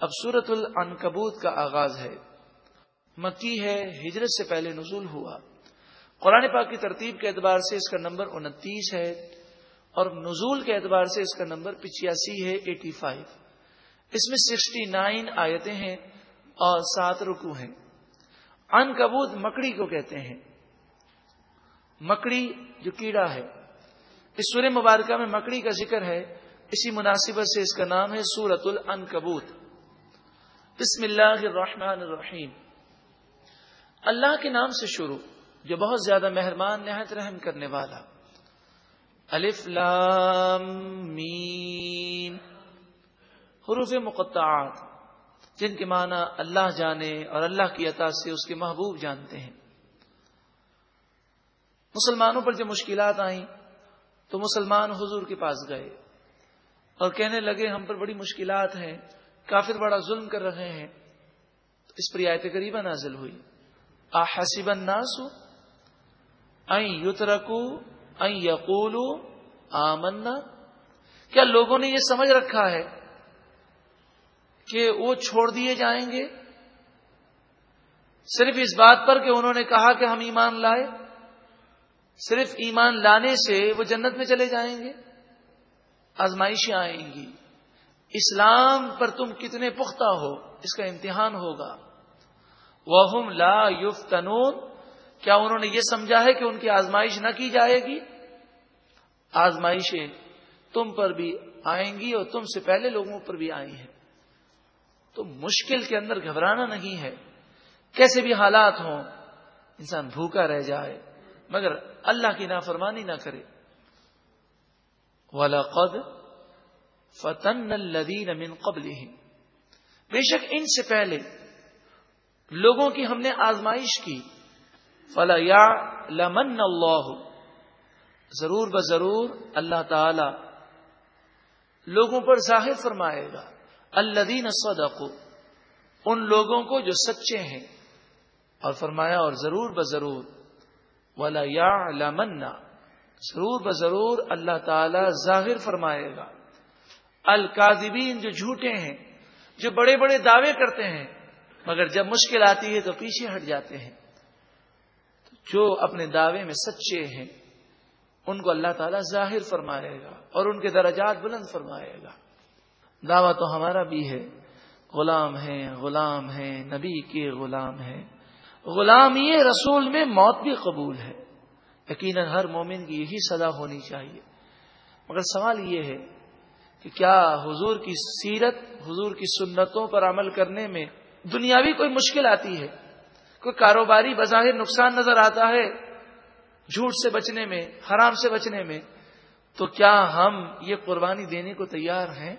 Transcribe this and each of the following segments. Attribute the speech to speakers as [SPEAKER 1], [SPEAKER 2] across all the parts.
[SPEAKER 1] اب سورت العنکبوت کا آغاز ہے۔ مکی ہے، ہجرت سے پہلے نزول ہوا۔ قرآن پاک کی ترتیب کے اعتبار سے اس کا نمبر انتیس ہے اور نزول کے اعتبار سے اس کا نمبر پچاسی ہے، ایٹی فائیو۔ اس میں سکسٹی نائن آیتیں ہیں اور سات رکو ہیں۔ ان کبوت مکڑی کو کہتے ہیں۔ مکڑی جو کیڑا ہے۔ اس سورہ مبارکہ میں مکڑی کا ذکر ہے، اسی مناسبت سے اس کا نام ہے سورت الن کبوت بسم اللہ الرحمن الرحیم۔ اللہ کے نام سے شروع، جو بہت زیادہ مہربان، نہایت رحم کرنے والا۔ الف لام میم۔ حروف مقطعات، جن کے معنی اللہ جانے اور اللہ کی عطا سے اس کے محبوب جانتے ہیں۔ مسلمانوں پر جب مشکلات آئیں، تو مسلمان حضور کے پاس گئے اور کہنے لگے ہم پر بڑی مشکلات ہیں کافر بڑا ظلم کر رہے ہیں۔ اس پر آیت قریبا نازل ہوئی۔ آحسب الناس این یترکو این یقولو آمنا۔ کیا لوگوں نے یہ سمجھ رکھا ہے کہ وہ چھوڑ دیے جائیں گے؟ صرف اس بات پر کہ انہوں نے کہا کہ ہم ایمان لائے، صرف ایمان لانے سے وہ جنت میں چلے جائیں گے، آزمائشیں آئیں گی۔ اسلام پر تم کتنے پختہ ہو، اس کا امتحان ہوگا۔ وہ لا یوف کیا انہوں نے یہ سمجھا ہے کہ ان کی آزمائش نہ کی جائے گی؟ آزمائشیں تم پر بھی آئیں گی اور تم سے پہلے لوگوں پر بھی آئی ہیں۔ تو مشکل کے اندر گھبرانا نہیں ہے۔ کیسے بھی حالات ہوں، انسان بھوکا رہ جائے، مگر اللہ کی نافرمانی نہ کرے۔ والا قد فتن الدین امین قبل بے شک ان سے پہلے لوگوں کی ہم نے آزمائش کی۔ فلا یا لمن اللہ۔ ضرور ب ضرور اللہ تعالی لوگوں پر ظاہر فرمائے گا۔ اللہ صدقو ان لوگوں کو جو سچے ہیں۔ اور فرمایا اور ضرور ب ضرور۔ ولا یا لمنا ضرور ب ضرور اللہ تعالی ظاہر فرمائے گا۔ الکاذبین جو جھوٹے ہیں، جو بڑے بڑے دعوے کرتے ہیں، مگر جب مشکل آتی ہے تو پیچھے ہٹ جاتے ہیں۔ جو اپنے دعوے میں سچے ہیں، ان کو اللہ تعالیٰ ظاہر فرمائے گا اور ان کے درجات بلند فرمائے گا۔ دعویٰ تو ہمارا بھی ہے۔ غلام ہے غلام ہے نبی کے غلام ہے غلام یہ رسول میں موت بھی قبول ہے۔ یقیناً ہر مومن کی یہی سزا ہونی چاہیے۔ مگر سوال یہ ہے کہ کیا حضور کی سیرت، حضور کی سنتوں پر عمل کرنے میں دنیاوی کوئی مشکل آتی ہے؟ کوئی کاروباری بظاہر نقصان نظر آتا ہے جھوٹ سے بچنے میں، حرام سے بچنے میں؟ تو کیا ہم یہ قربانی دینے کو تیار ہیں؟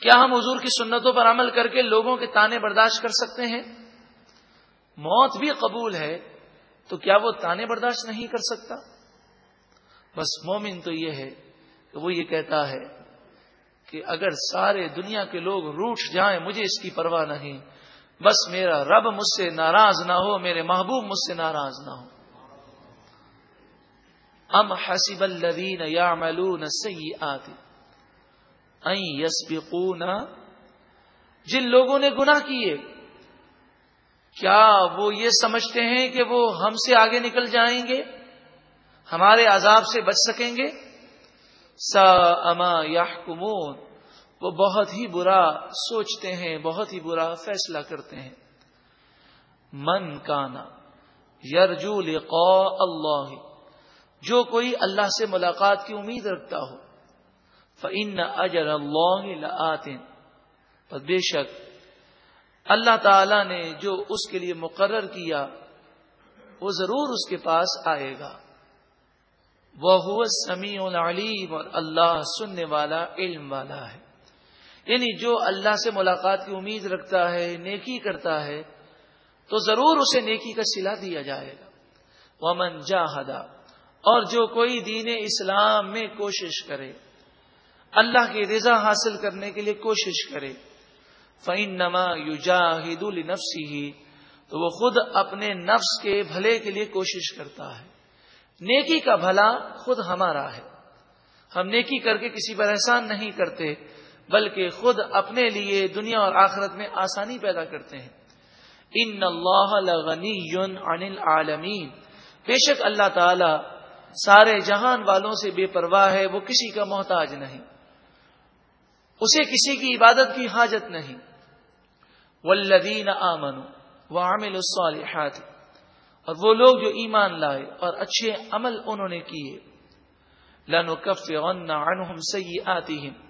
[SPEAKER 1] کیا ہم حضور کی سنتوں پر عمل کر کے لوگوں کے تانے برداشت کر سکتے ہیں؟ موت بھی قبول ہے، تو کیا وہ تانے برداشت نہیں کر سکتا؟ بس مومن تو یہ ہے کہ وہ یہ کہتا ہے کہ اگر سارے دنیا کے لوگ روٹ جائیں، مجھے اس کی پرواہ نہیں۔ بس میرا رب مجھ سے ناراض نہ ہو، میرے محبوب مجھ سے ناراض نہ ہو۔ ام حسب الذین یعملون السیئات این یسبقون، جن لوگوں نے گناہ کیے، کیا وہ یہ سمجھتے ہیں کہ وہ ہم سے آگے نکل جائیں گے، ہمارے عذاب سے بچ سکیں گے؟ سا اما یا وہ بہت ہی برا سوچتے ہیں، بہت ہی برا فیصلہ کرتے ہیں۔ من کانا یرجو لقاء اللہ، جو کوئی اللہ سے ملاقات کی امید رکھتا ہو فن اجر اللہ بے شک، اللہ تعالی نے جو اس کے لیے مقرر کیا، وہ ضرور اس کے پاس آئے گا۔ وہ سمیع العلیم، اور اللہ سننے والا، علم والا ہے۔ یعنی جو اللہ سے ملاقات کی امید رکھتا ہے، نیکی کرتا ہے، تو ضرور اسے نیکی کا سلا دیا جائے گا۔ ومن جاہدا، اور جو کوئی دین اسلام میں کوشش کرے، اللہ کی رضا حاصل کرنے کے لیے کوشش کرے فعین نما یو جاہد النفسی ہی تو وہ خود اپنے نفس کے بھلے کے لیے کوشش کرتا ہے۔ نیکی کا بھلا خود ہمارا ہے۔ ہم نیکی کر کے کسی پر احسان نہیں کرتے، بلکہ خود اپنے لیے دنیا اور آخرت میں آسانی پیدا کرتے ہیں۔ ان اللہ لغنی عن العالمین۔ بے شک اللہ تعالی سارے جہان والوں سے بے پرواہ ہے، وہ کسی کا محتاج نہیں۔ اسے کسی کی عبادت کی حاجت نہیں۔ والذین آمنوا وعملوا الصالحات۔ اور وہ لوگ جو ایمان لائے اور اچھے عمل انہوں نے کیے۔ لنکفرن عنہم سیئاتہم۔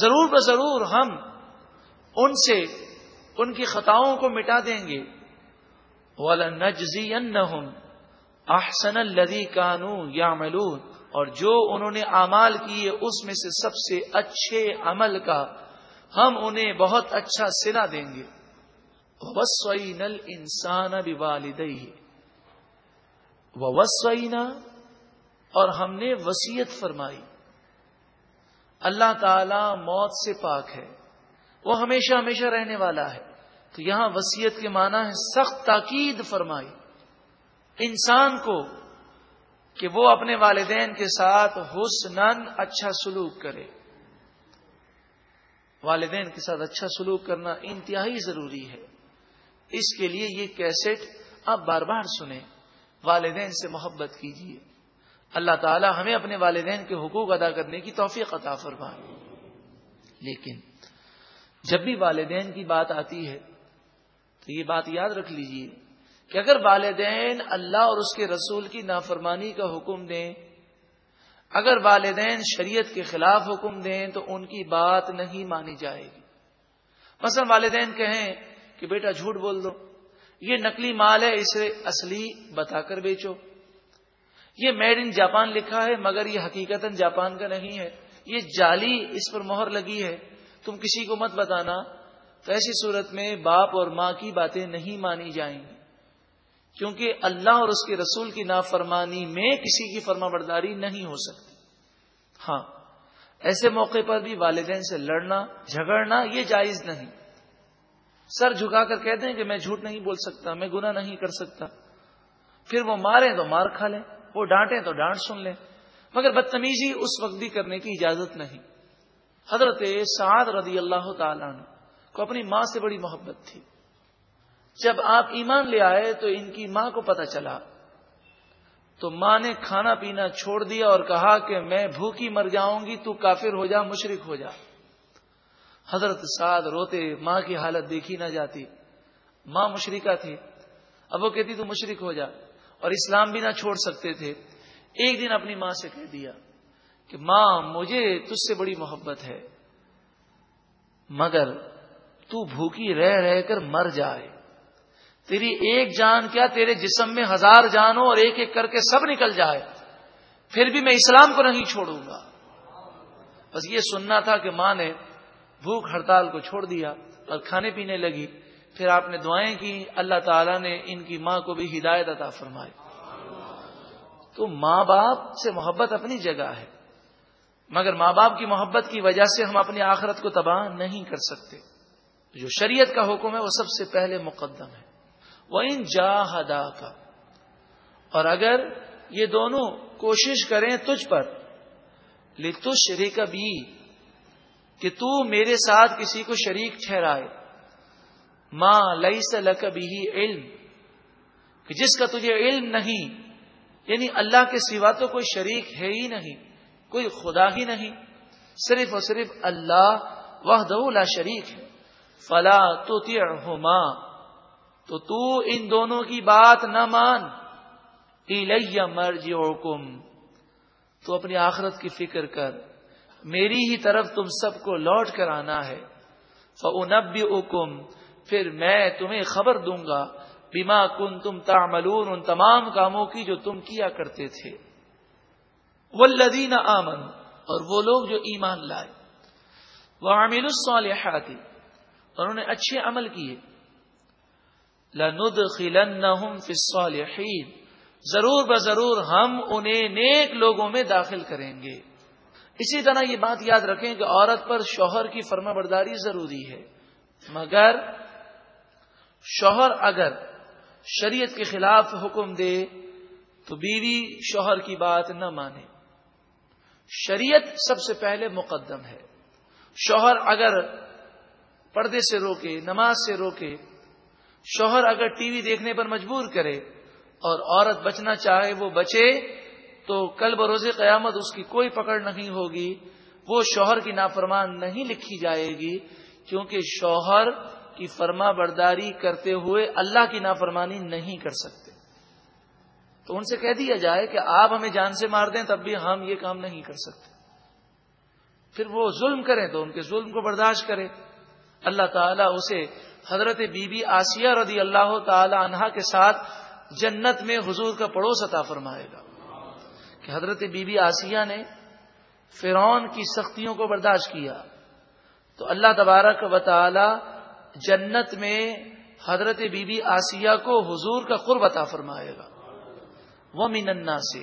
[SPEAKER 1] ضرور بضرور ہم ان سے ان کی خطاؤں کو مٹا دیں گے۔ وَلَنَجْزِيَنَّهُمْ احسن الذي كانوا يعملون اور جو انہوں نے اعمال کیے اس میں سے سب سے اچھے عمل کا ہم انہیں بہت اچھا سلا دیں گے۔ وسوئین الانسان بوالدیہ وسوئینہ اور ہم نے وسیعت فرمائی۔ اللہ تعالی موت سے پاک ہے۔ وہ ہمیشہ ہمیشہ رہنے والا ہے۔ تو یہاں وسیعت کے معنی ہے سخت تاکید فرمائی۔ انسان کو کہ وہ اپنے والدین کے ساتھ حسن اچھا سلوک کرے۔ والدین کے ساتھ اچھا سلوک کرنا انتہائی ضروری ہے۔ اس کے لیے یہ کیسٹ آپ بار بار سنیں۔ والدین سے محبت کیجیے اللہ تعالی ہمیں اپنے والدین کے حقوق ادا کرنے کی توفیق عطا فرمائے۔ لیکن جب بھی والدین کی بات آتی ہے تو یہ بات یاد رکھ لیجیے کہ اگر والدین اللہ اور اس کے رسول کی نافرمانی کا حکم دیں، اگر والدین شریعت کے خلاف حکم دیں تو ان کی بات نہیں مانی جائے گی۔ مثلا والدین کہیں کہ بیٹا جھوٹ بول دو۔ یہ نقلی مال ہے، اسے اصلی بتا کر بیچو۔ یہ میڈ ان جاپان لکھا ہے، مگر یہ حقیقت جاپان کا نہیں ہے۔ یہ جالی اس پر مہر لگی ہے۔ تم کسی کو مت بتانا۔ تو ایسی صورت میں باپ اور ماں کی باتیں نہیں مانی جائیں گی۔ کیونکہ اللہ اور اس کے رسول کی نافرمانی میں کسی کی فرما برداری نہیں ہو سکتی۔ ہاں ایسے موقع پر بھی والدین سے لڑنا، جھگڑنا یہ جائز نہیں۔ سر جھکا کر کہتے ہیں کہ میں جھوٹ نہیں بول سکتا، میں گنا نہیں کر سکتا۔ پھر وہ مارے تو مار کھا لیں، وہ ڈانٹیں تو ڈانٹ سن لیں۔ مگر بدتمیزی اس وقت بھی کرنے کی اجازت نہیں۔ حضرت سعد رضی اللہ تعالیٰ کو اپنی ماں سے بڑی محبت تھی۔ جب آپ ایمان لے آئے تو ان کی ماں کو پتا چلا۔ تو ماں نے کھانا پینا چھوڑ دیا اور کہا کہ میں بھوکی مر جاؤں گی، تو کافر ہو جا مشرق ہو جا۔ حضرت سعد روتے ماں کی حالت دیکھی نہ جاتی۔ ماں مشرقہ تھی۔ اب وہ کہتی تو مشرق ہو جا اور اسلام بھی نہ چھوڑ سکتے تھے۔ ایک دن اپنی ماں سے کہہ دیا کہ ماں، مجھے تج سے بڑی محبت ہے، مگر تو بھوکی رہ رہ کر مر جائے تیری ایک جان کیا تیرے جسم میں ہزار جانوں اور ایک ایک کر کے سب نکل جائے۔ پھر بھی میں اسلام کو نہیں چھوڑوں گا۔ بس یہ سننا تھا کہ ماں نے بھوک ہڑتال کو چھوڑ دیا اور کھانے پینے لگی۔ پھر آپ نے دعائیں کی، اللہ تعالیٰ نے ان کی ماں کو بھی ہدایت عطا فرمائی۔ تو ماں باپ سے محبت اپنی جگہ ہے۔ مگر ماں باپ کی محبت کی وجہ سے ہم اپنی آخرت کو تباہ نہیں کر سکتے۔ جو شریعت کا حکم ہے وہ سب سے پہلے مقدم ہے۔ وہ ان جا کا اور اگر یہ دونوں کوشش کریں تجھ پر لتو شریک بھی کہ تو میرے ساتھ کسی کو شریک ٹھہرائے۔ ماں لئی سے علم۔ کہ جس کا تجھے علم نہیں یعنی اللہ کے سوا تو کوئی شریک ہے ہی نہیں، کوئی خدا ہی نہیں، صرف اور صرف اللہ وہ لا شریک ہے۔ فلا تو ماں تو تو ان دونوں کی بات نہ مان۔ مرجی تو اپنی آخرت کی فکر کر۔ میری ہی طرف تم سب کو لوٹ کر آنا ہے۔ فنبی حکم پھر میں تمہیں خبر دوں گا۔ بیما کن تم تعملون، ان تمام کاموں کی جو تم کیا کرتے تھے۔ وہ لدین آمن اور وہ لوگ جو ایمان لائے۔ وہ عامل الصالحاتی اور انہوں نے اچھے عمل کیے۔ لند خلن الصالحین ضرور بضرور ہم انہیں نیک لوگوں میں داخل کریں گے۔ اسی طرح یہ بات یاد رکھیں کہ عورت پر شوہر کی فرما برداری ضروری ہے، مگر شوہر اگر شریعت کے خلاف حکم دے تو بیوی شوہر کی بات نہ مانے۔ شریعت سب سے پہلے مقدم ہے۔ شوہر اگر پردے سے روکے، نماز سے روکے، شوہر اگر ٹی وی دیکھنے پر مجبور کرے اور عورت بچنا چاہے وہ بچے تو کل بروز قیامت اس کی کوئی پکڑ نہیں ہوگی، وہ شوہر کی نافرمان نہیں لکھی جائے گی، کیونکہ شوہر کی فرما برداری کرتے ہوئے اللہ کی نافرمانی نہیں کر سکتے۔ تو ان سے کہہ دیا جائے کہ آپ ہمیں جان سے مار دیں تب بھی ہم یہ کام نہیں کر سکتے۔ پھر وہ ظلم کریں تو ان کے ظلم کو برداشت کرے اللہ تعالیٰ اسے حضرت بی بی آسیہ رضی اللہ تعالی عنہا کے ساتھ جنت میں حضور کا پڑوس عطا فرمائے گا۔ کہ حضرت بی بی آسیہ نے فرعون کی سختیوں کو برداشت کیا۔ تو اللہ تبارک و تعالی جنت میں حضرت بی بی آسیہ کو حضور کا قرب عطا فرمائے گا۔ وہ میننا سے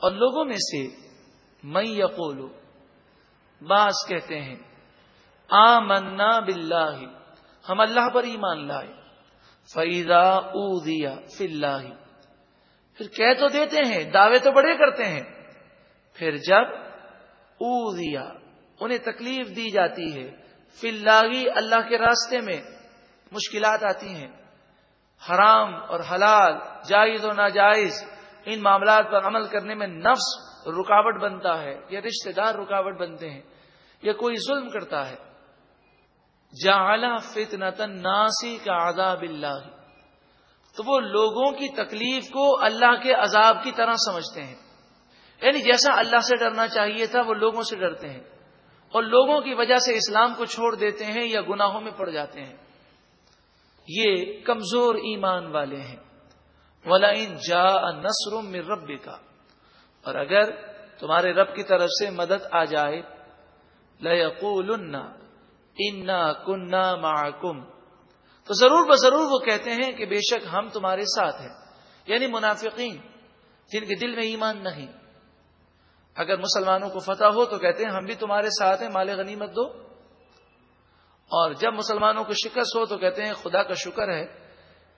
[SPEAKER 1] اور لوگوں میں سے میں یقولو بعض کہتے ہیں آ منا ہم اللہ پر ایمان لائے۔ فیضا او دیا فلّہ پھر کہہ تو دیتے ہیں، دعوے تو بڑے کرتے ہیں۔ پھر جب او دیا انہیں تکلیف دی جاتی ہے، فی اللہ کے راستے میں مشکلات آتی ہیں۔ حرام اور حلال، جائز اور ناجائز، ان معاملات پر عمل کرنے میں نفس رکاوٹ بنتا ہے، یا رشتہ دار رکاوٹ بنتے ہیں، یا کوئی ظلم کرتا ہے۔ جالا فتنتن ناسی کا عذاب اللہ۔ تو وہ لوگوں کی تکلیف کو اللہ کے عذاب کی طرح سمجھتے ہیں۔ یعنی جیسا اللہ سے ڈرنا چاہیے تھا، وہ لوگوں سے ڈرتے ہیں۔ اور لوگوں کی وجہ سے اسلام کو چھوڑ دیتے ہیں یا گناہوں میں پڑ جاتے ہیں۔ یہ کمزور ایمان والے ہیں۔ ولا ان جا نسر میں رب کا اور اگر تمہارے رب کی طرف سے مدد آ جائے لقول انا کنہ معکم تو ضرور ب ضرور وہ کہتے ہیں کہ بے شک ہم تمہارے ساتھ ہیں۔ یعنی منافقین، جن کے دل میں ایمان نہیں۔ اگر مسلمانوں کو فتح ہو تو کہتے ہیں ہم بھی تمہارے ساتھ ہیں، مال غنیمت دو۔ اور جب مسلمانوں کو شکست ہو تو کہتے ہیں خدا کا شکر ہے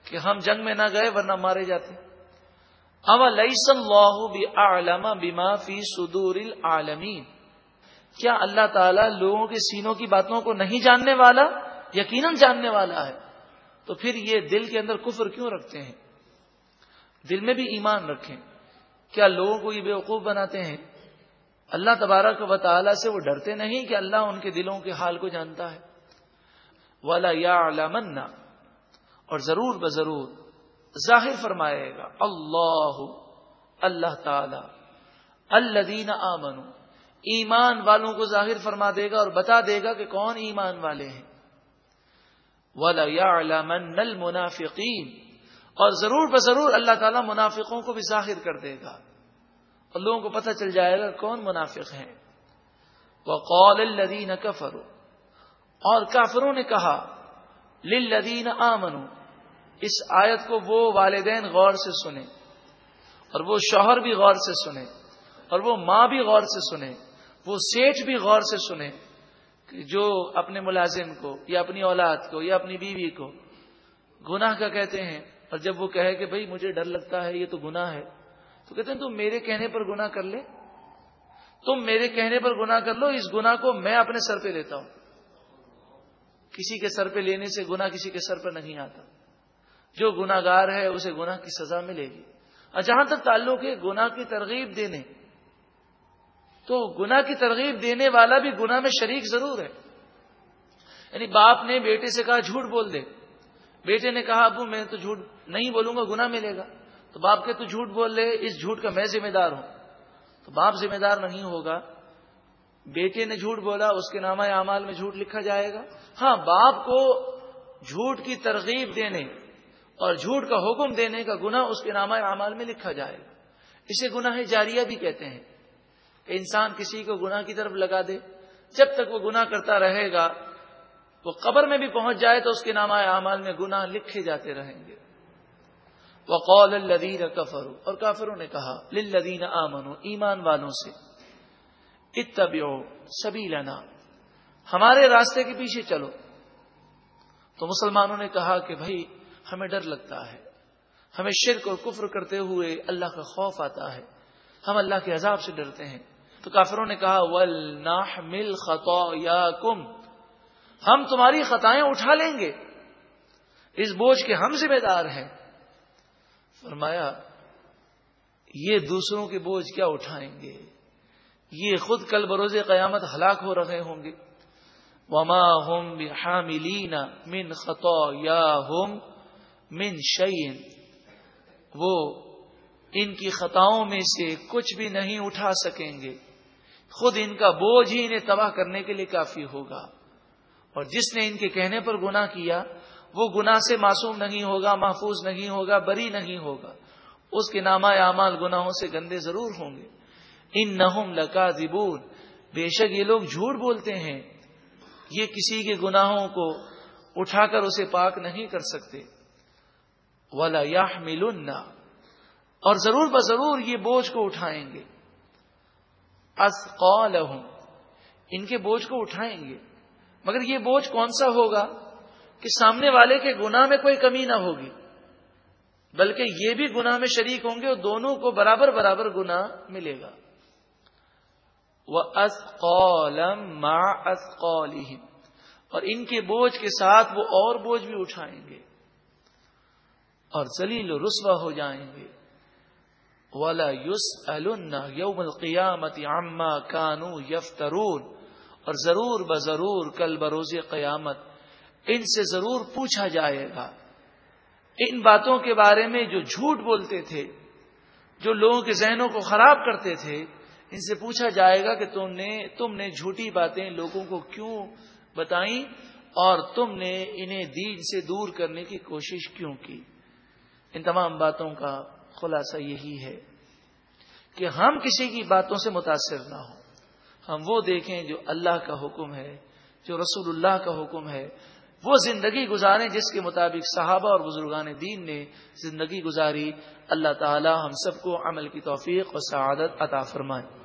[SPEAKER 1] کہ ہم جنگ میں نہ گئے ورنہ مارے جاتے۔ اما اللہ بیما فی صدور العالمین۔ کیا اللہ تعالیٰ لوگوں کے سینوں کی باتوں کو نہیں جاننے والا، یقیناً جاننے والا ہے؟ تو پھر یہ دل کے اندر کفر کیوں رکھتے ہیں؟ دل میں بھی ایمان رکھیں۔ کیا لوگوں کو یہ بیوقوف بناتے ہیں؟ اللہ تبارک و تعالیٰ سے وہ ڈرتے نہیں کہ اللہ ان کے دلوں کے حال کو جانتا ہے۔ والا یا اور ضرور ب ضرور ظاہر فرمائے گا، اللہ اللہ تعالی الدین آمن ایمان والوں کو ظاہر فرما دے گا اور بتا دے گا کہ کون ایمان والے ہیں۔ ولا اور ضرور ب ضرور اللہ تعالیٰ منافقوں کو بھی ظاہر کر دے گا۔ اور لوگوں کو پتہ چل جائے گا کون منافق ہیں۔ وہ الدین کفرو اور کافروں نے کہا للذین آمنو اس آیت کو وہ والدین غور سے سنیں۔ اور وہ شوہر بھی غور سے سنیں۔ اور وہ ماں بھی غور سے سنیں۔ وہ سیٹھ بھی غور سے سنیں۔ جو اپنے ملازم کو یا اپنی اولاد کو یا اپنی بیوی کو گناہ کا کہتے ہیں، اور جب وہ کہے کہ بھائی مجھے ڈر لگتا ہے، یہ تو گناہ ہے، تو کہتے ہیں تم میرے کہنے پر گناہ کر لے۔ تم میرے کہنے پر گناہ کر لو، اس گناہ کو میں اپنے سر پہ لیتا ہوں۔ کسی کے سر پہ لینے سے گنا کسی کے سر پر نہیں آتا۔ جو گناگار ہے، اسے گناہ کی سزا ملے گی۔ اور جہاں تک تعلق ہے، گناہ کی ترغیب دینے۔ تو گناہ کی ترغیب دینے والا بھی گناہ میں شریک ضرور ہے۔ یعنی باپ نے بیٹے سے کہا جھوٹ بول دے۔ بیٹے نے کہا، ابو، میں تو جھوٹ نہیں بولوں گا، گناہ ملے گا۔ تو باپ کے تو جھوٹ بول لے، اس جھوٹ کا میں ذمہ دار ہوں۔ تو باپ ذمہ دار نہیں ہوگا۔ بیٹے نے جھوٹ بولا، اس کے نامہ اعمال میں جھوٹ لکھا جائے گا۔ ہاں باپ کو جھوٹ کی ترغیب دینے اور جھوٹ کا حکم دینے کا گناہ اس کے نامہ اعمال میں لکھا جائے گا۔ اسے گناہ جاریہ بھی کہتے ہیں۔ کہ انسان کسی کو گناہ کی طرف لگا دے، جب تک وہ گناہ کرتا رہے گا، وہ قبر میں بھی پہنچ جائے تو اس کے نامہ اعمال میں گناہ لکھے جاتے رہیں گے۔ وہ قول الدین کفرو اور کافروں نے کہا لدین آمنو ایمان والوں سے اتبعو سبیلنا، ہمارے راستے کے پیچھے چلو۔ تو مسلمانوں نے کہا کہ بھائی، ہمیں ڈر لگتا ہے۔ ہمیں شرک اور کفر کرتے ہوئے اللہ کا خوف آتا ہے۔ ہم اللہ کے عذاب سے ڈرتے ہیں۔ تو کافروں نے کہا ول ناح مل یا کم ہم تمہاری خطائیں اٹھا لیں گے۔ اس بوجھ کے ہم ذمہ دار ہیں۔ فرمایا، یہ دوسروں کے بوجھ کیا اٹھائیں گے؟ یہ خود کل بروز قیامت ہلاک ہو رہے ہوں گے۔ وما ہوم حاملین من خطو یا ہوم من شعین وہ ان کی خطاؤں میں سے کچھ بھی نہیں اٹھا سکیں گے۔ خود ان کا بوجھ ہی انہیں تباہ کرنے کے لیے کافی ہوگا۔ اور جس نے ان کے کہنے پر گنا کیا، وہ گنا سے معصوم نہیں ہوگا، محفوظ نہیں ہوگا، بری نہیں ہوگا۔ اس کے نامہ اعمال گناہوں سے گندے ضرور ہوں گے۔ ان نہم لکا بے شک یہ لوگ جھوٹ بولتے ہیں۔ یہ کسی کے گناہوں کو اٹھا کر اسے پاک نہیں کر سکتے۔ ولا یا اور ضرور بضرور یہ بوجھ کو اٹھائیں گے۔ ان کے بوجھ کو اٹھائیں گے. مگر یہ بوجھ کون سا ہوگا کہ سامنے والے کے گناہ میں کوئی کمی نہ ہوگی؟ بلکہ یہ بھی گناہ میں شریک ہوں گے اور دونوں کو برابر برابر گنا ملے گا. وہ اور ان کے بوجھ کے ساتھ وہ اور بوجھ بھی اٹھائیں گے اور زلیل و رسوا ہو جائیں گے. والا یوس یوم القیامت عما کانو یفترون اور ضرور بضرور کل بروز قیامت ان سے ضرور پوچھا جائے گا۔ ان باتوں کے بارے میں جو جھوٹ بولتے تھے، جو لوگوں کے ذہنوں کو خراب کرتے تھے، ان سے پوچھا جائے گا کہ تم نے تم نے جھوٹی باتیں لوگوں کو کیوں بتائیں اور تم نے انہیں دین سے دور کرنے کی کوشش کیوں کی؟ ان تمام باتوں کا خلاصہ یہی ہے کہ ہم کسی کی باتوں سے متاثر نہ ہوں۔ ہم وہ دیکھیں جو اللہ کا حکم ہے، جو رسول اللہ کا حکم ہے۔ وہ زندگی گزاریں جس کے مطابق صحابہ اور بزرگان دین نے زندگی گزاری۔ اللہ تعالی ہم سب کو عمل کی توفیق اور سعادت عطا فرمائے۔